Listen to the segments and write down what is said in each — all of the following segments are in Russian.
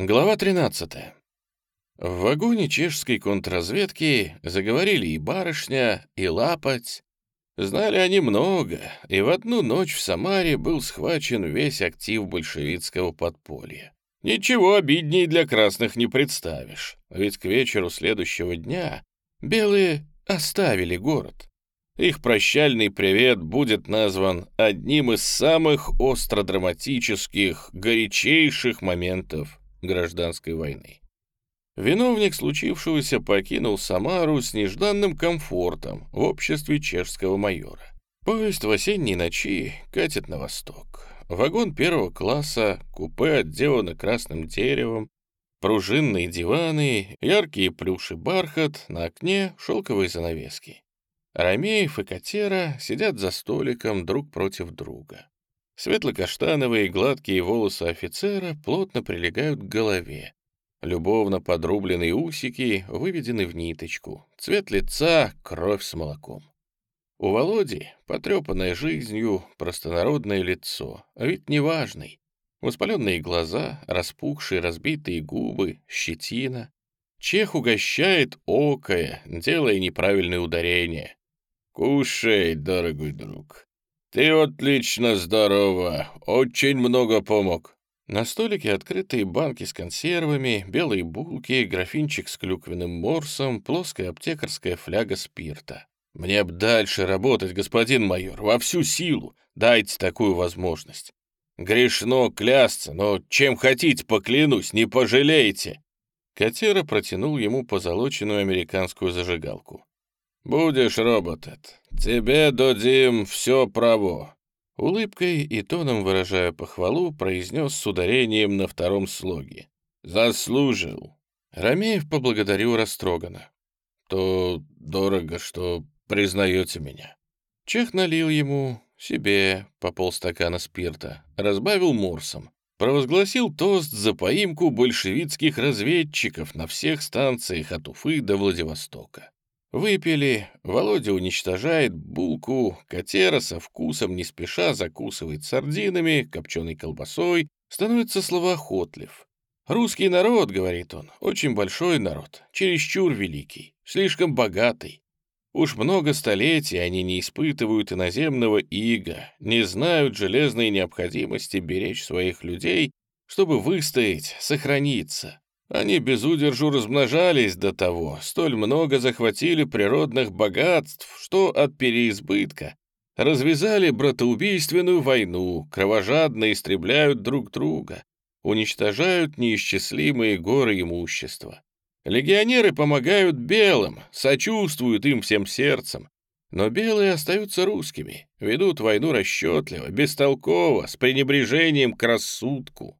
Глава 13. В вагоне чешской контрразведки заговорили и барышня, и лапоть. Знали они много, и в одну ночь в Самаре был схвачен весь актив большевистского подполья. Ничего обидней для красных не представишь, ведь к вечеру следующего дня белые оставили город. Их прощальный привет будет назван одним из самых остро-драматических, горячейших моментов гражданской войны. Виновник случившегося покинул Самару с нежданным комфортом в обществе чешского майора. Поезд в осенней ночи катит на восток. Вагон первого класса, купе отделано красным деревом, пружинные диваны, яркие плюши бархат, на окне шелковые занавески. Ромеев и Катера сидят за столиком друг против друга. Светло-каштановые гладкие волосы офицера плотно прилегают к голове. Любовно подрубленные усики выведены в ниточку. Цвет лица — кровь с молоком. У Володи потрепанное жизнью простонародное лицо, а ведь неважный. Воспаленные глаза, распухшие разбитые губы, щетина. Чех угощает окое, делая неправильные ударения. «Кушай, дорогой друг», «Ты отлично здорова, очень много помог». На столике открытые банки с консервами, белые булки, графинчик с клюквенным морсом, плоская аптекарская фляга спирта. «Мне б дальше работать, господин майор, во всю силу. Дайте такую возможность. Грешно клясться, но чем хотите, поклянусь, не пожалеете». Котера протянул ему позолоченную американскую зажигалку. «Будешь работать. Тебе дадим все право». Улыбкой и тоном выражая похвалу, произнес с ударением на втором слоге. «Заслужил». Ромеев поблагодарил растроганно. «То дорого, что признаете меня». Чех налил ему, себе, по полстакана спирта, разбавил морсом. Провозгласил тост за поимку большевистских разведчиков на всех станциях от Уфы до Владивостока. Выпили, Володя уничтожает булку, котера со вкусом не спеша закусывает сардинами, копченой колбасой, становится словоохотлив. «Русский народ, — говорит он, — очень большой народ, чересчур великий, слишком богатый. Уж много столетий они не испытывают иноземного ига, не знают железной необходимости беречь своих людей, чтобы выстоять, сохраниться. Они без удержу размножались до того, столь много захватили природных богатств, что от переизбытка развязали братоубийственную войну, кровожадно истребляют друг друга, уничтожают неисчислимые горы имущества. Легионеры помогают белым, сочувствуют им всем сердцем, но белые остаются русскими, ведут войну расчетливо, бестолково, с пренебрежением к рассудку.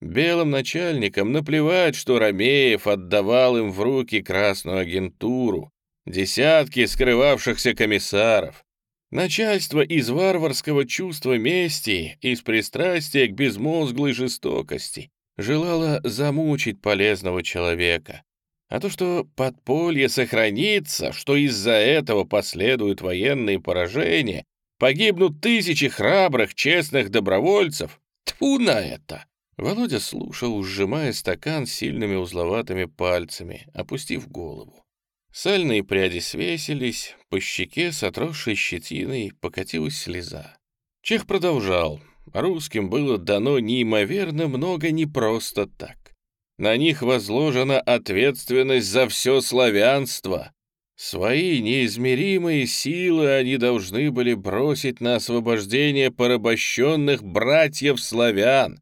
Белым начальникам наплевать, что Ромеев отдавал им в руки красную агентуру, десятки скрывавшихся комиссаров. Начальство из варварского чувства мести, из пристрастия к безмозглой жестокости желало замучить полезного человека. А то, что подполье сохранится, что из-за этого последуют военные поражения, погибнут тысячи храбрых, честных добровольцев, тьфу на это! Володя слушал, сжимая стакан сильными узловатыми пальцами, опустив голову. Сальные пряди свесились, по щеке с отросшей щетиной покатилась слеза. Чех продолжал. Русским было дано неимоверно много не просто так. На них возложена ответственность за все славянство. Свои неизмеримые силы они должны были бросить на освобождение порабощенных братьев-славян,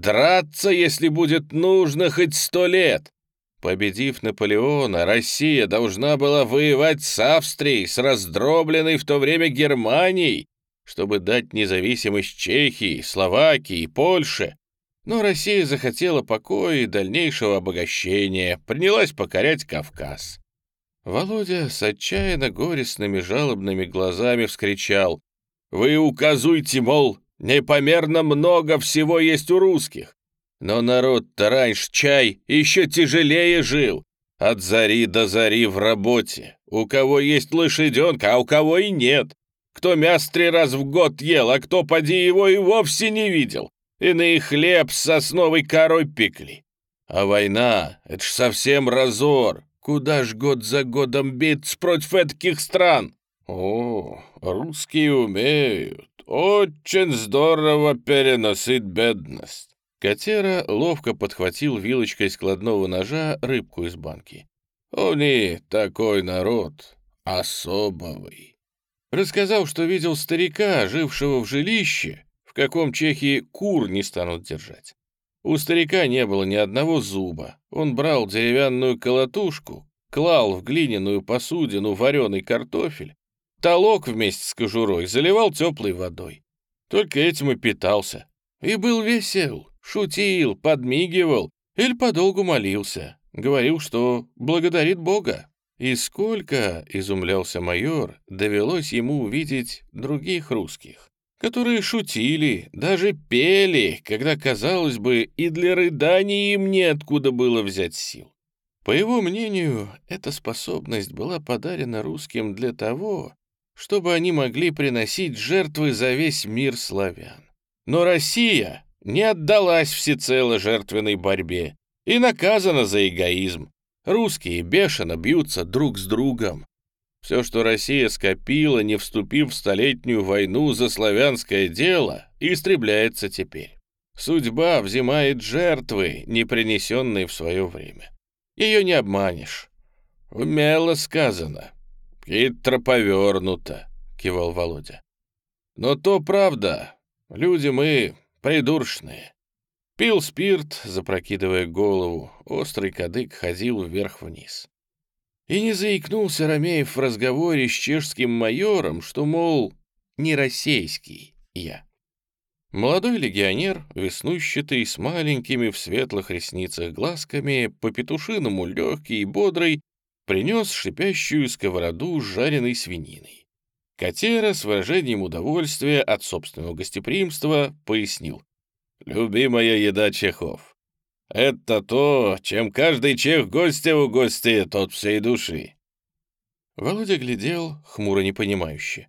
Драться, если будет нужно, хоть сто лет. Победив Наполеона, Россия должна была воевать с Австрией, с раздробленной в то время Германией, чтобы дать независимость Чехии, Словакии, Польше. Но Россия захотела покоя и дальнейшего обогащения, принялась покорять Кавказ. Володя с отчаянно горестными жалобными глазами вскричал «Вы указуйте, мол, Непомерно много всего есть у русских. Но народ-то раньше чай еще тяжелее жил. От зари до зари в работе. У кого есть лошаденка, а у кого и нет. Кто мясо три раз в год ел, а кто поди его и вовсе не видел. Иные хлеб с сосновой корой пекли. А война — это ж совсем разор. Куда ж год за годом биться против этих стран? О, русские умеют. Очень здорово переносить бедность. Котера ловко подхватил вилочкой складного ножа рыбку из банки. «Они такой народ особый». Рассказал, что видел старика, жившего в жилище, в каком чехи кур не станут держать. У старика не было ни одного зуба. Он брал деревянную колотушку, клал в глиняную посудину вареный картофель, толок вместе с кожурой заливал теплой водой. Только этим и питался. И был весел, шутил, подмигивал или подолгу молился. Говорил, что благодарит Бога. И сколько, изумлялся майор, довелось ему увидеть других русских, которые шутили, даже пели, когда, казалось бы, и для рыданий им неоткуда было взять сил. По его мнению, эта способность была подарена русским для того, чтобы они могли приносить жертвы за весь мир славян. Но Россия не отдалась всецело жертвенной борьбе и наказана за эгоизм. Русские бешено бьются друг с другом. Все, что Россия скопила, не вступив в столетнюю войну за славянское дело, истребляется теперь. Судьба взимает жертвы, не принесенные в свое время. Ее не обманешь. Умело сказано. «Хитро повернуто», — кивал Володя. «Но то правда. Люди мы придуршные». Пил спирт, запрокидывая голову, острый кадык ходил вверх-вниз. И не заикнулся Ромеев в разговоре с чешским майором, что, мол, не российский я. Молодой легионер, веснущатый, с маленькими в светлых ресницах глазками, по-петушиному легкий и бодрый, принес шипящую сковороду с жареной свининой. Котера с выражением удовольствия от собственного гостеприимства пояснил. «Любимая еда чехов. Это то, чем каждый чех гостя у гостя тот всей души». Володя глядел, хмуро непонимающе.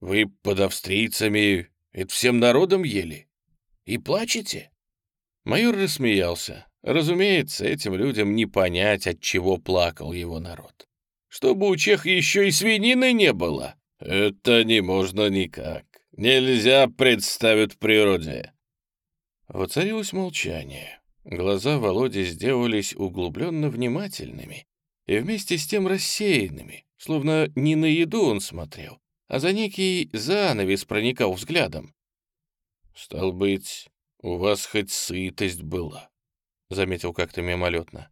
«Вы под австрийцами это всем народом ели? И плачете?» Майор рассмеялся. Разумеется, этим людям не понять, от чего плакал его народ. Чтобы у чех еще и свинины не было, это не можно никак. Нельзя представить в природе. Воцарилось молчание. Глаза Володи сделались углубленно внимательными и вместе с тем рассеянными, словно не на еду он смотрел, а за некий занавес проникал взглядом. «Стал быть, у вас хоть сытость была», — заметил как-то мимолетно.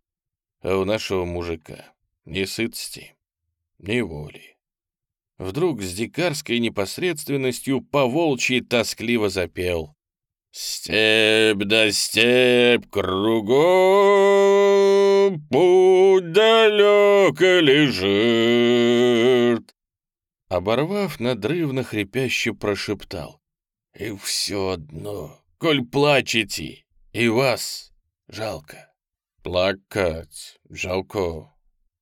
«А у нашего мужика ни сытости, ни воли». Вдруг с дикарской непосредственностью по волчьи тоскливо запел. «Степь да степь кругом, путь далеко лежит». Оборвав, надрывно хрипяще прошептал. «И все одно, коль плачете, и вас Жалко. Плакать жалко,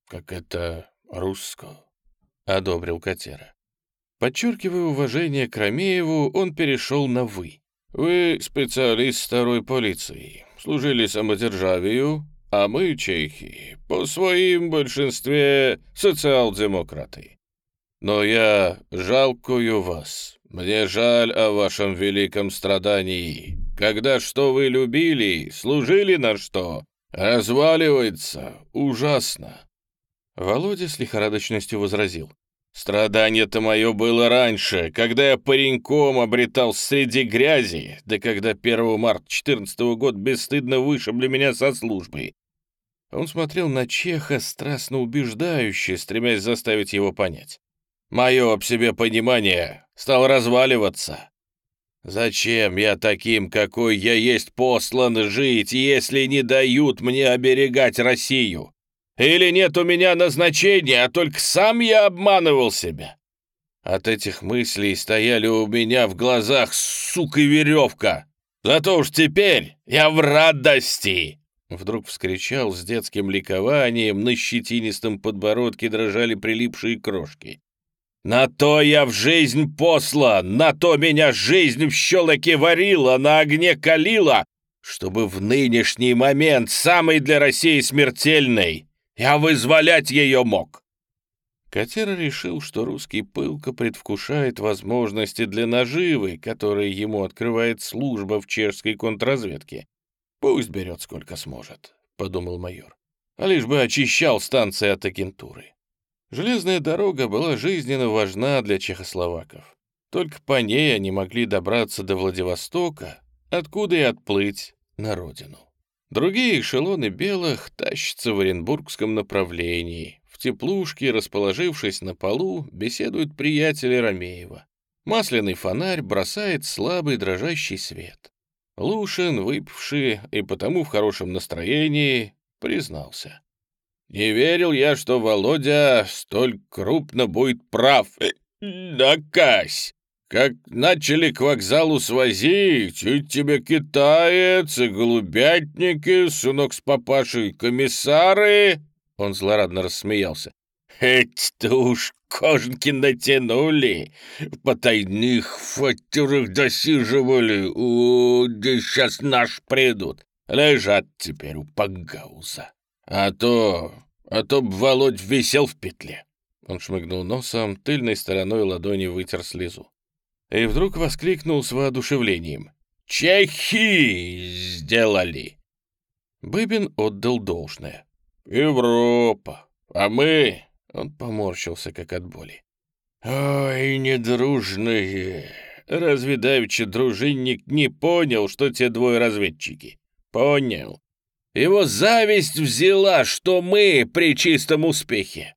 как это русско, — одобрил Котера. Подчеркивая уважение к Ромееву, он перешел на «вы». «Вы специалист второй полиции, служили самодержавию, а мы, чехи, по своим большинстве социал-демократы. Но я жалкую вас, мне жаль о вашем великом страдании, когда что вы любили, служили на что, разваливается ужасно». Володя с лихорадочностью возразил. «Страдание-то мое было раньше, когда я пареньком обретал среди грязи, да когда 1 марта 14 -го года бесстыдно вышибли меня со службы». Он смотрел на Чеха страстно убеждающе, стремясь заставить его понять. «Мое об себе понимание стало разваливаться. Зачем я таким, какой я есть, послан жить, если не дают мне оберегать Россию? Или нет у меня назначения, а только сам я обманывал себя? От этих мыслей стояли у меня в глазах, сука, веревка. Зато уж теперь я в радости!» Вдруг вскричал с детским ликованием, на щетинистом подбородке дрожали прилипшие крошки. На то я в жизнь посла, на то меня жизнь в щелоке варила, на огне калила, чтобы в нынешний момент, самый для России смертельный, я вызволять ее мог. Катера решил, что русский пылко предвкушает возможности для наживы, которые ему открывает служба в чешской контрразведке. «Пусть берет сколько сможет», — подумал майор. «А лишь бы очищал станции от агентуры». Железная дорога была жизненно важна для чехословаков. Только по ней они могли добраться до Владивостока, откуда и отплыть на родину. Другие эшелоны белых тащатся в Оренбургском направлении. В теплушке, расположившись на полу, беседуют приятели Ромеева. Масляный фонарь бросает слабый дрожащий свет. Лушин, выпивший и потому в хорошем настроении, признался. «Не верил я, что Володя столь крупно будет прав. Да, Кась! Как начали к вокзалу свозить, и тебе китаец, и голубятники, сынок с папашей, комиссары!» Он злорадно рассмеялся. «Это уж кожанки натянули, в потайных фатерах досиживали, о, да сейчас наш придут, лежат теперь у Пангауза. А то, а то б Володь висел в петле». Он шмыгнул носом, тыльной стороной ладони вытер слезу. И вдруг воскликнул с воодушевлением. «Чехи сделали!» Быбин отдал должное. «Европа! А мы...» Он поморщился, как от боли. «Ой, недружные! Разве давеча дружинник не понял, что те двое разведчики? Понял. Его зависть взяла, что мы при чистом успехе.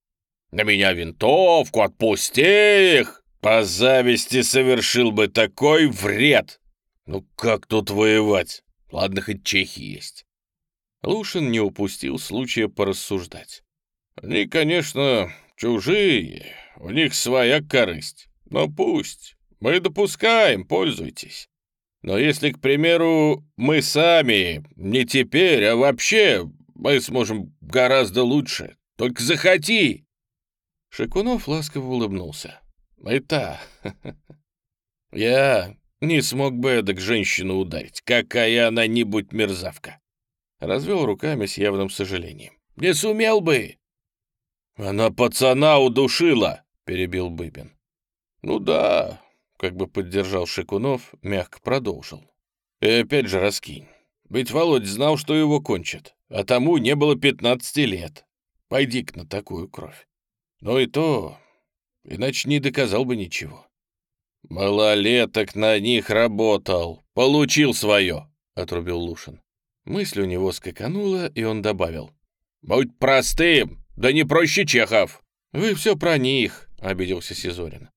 На меня винтовку, отпусти их! По зависти совершил бы такой вред. Ну как тут воевать? Ладно, хоть чехи есть. Лушин не упустил случая порассуждать. Они, конечно, чужие, у них своя корысть. Но пусть. Мы допускаем, пользуйтесь. Но если, к примеру, мы сами, не теперь, а вообще, мы сможем гораздо лучше. Только захоти!» Шикунов ласково улыбнулся. «Это... Я не смог бы эдак женщину ударить, какая она-нибудь мерзавка развел руками с явным сожалением. «Не сумел бы!» «Она пацана удушила!» — перебил Быбин. «Ну да», — как бы поддержал Шикунов, мягко продолжил. «И опять же раскинь. Ведь Володь знал, что его кончат, а тому не было пятнадцати лет. Пойди-ка на такую кровь. Но и то, иначе не доказал бы ничего». «Малолеток на них работал, получил свое», — отрубил Лушин. Мысль у него скаканула, и он добавил. «Будь простым, да не проще чехов!» «Вы все про них», — обиделся Сизорин.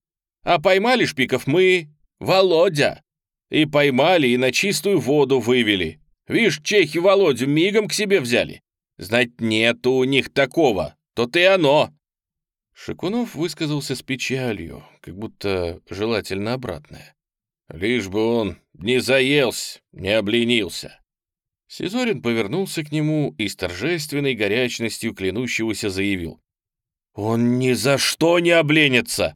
«А поймали шпиков мы, Володя. И поймали, и на чистую воду вывели. Вишь, чехи Володю мигом к себе взяли. Знать нету у них такого, то-то и оно». Шикунов высказался с печалью, как будто желательно обратное. Лишь бы он не заелся, не обленился. Сизорин повернулся к нему и с торжественной горячностью клянущегося заявил. «Он ни за что не обленится!